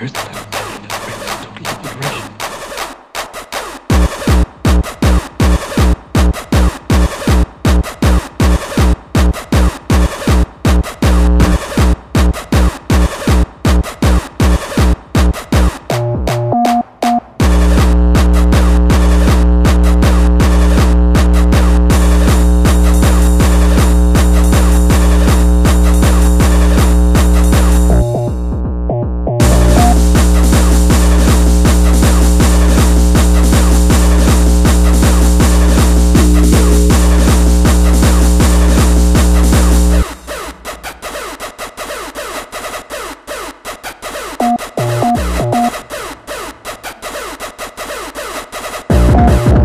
is the Thank you.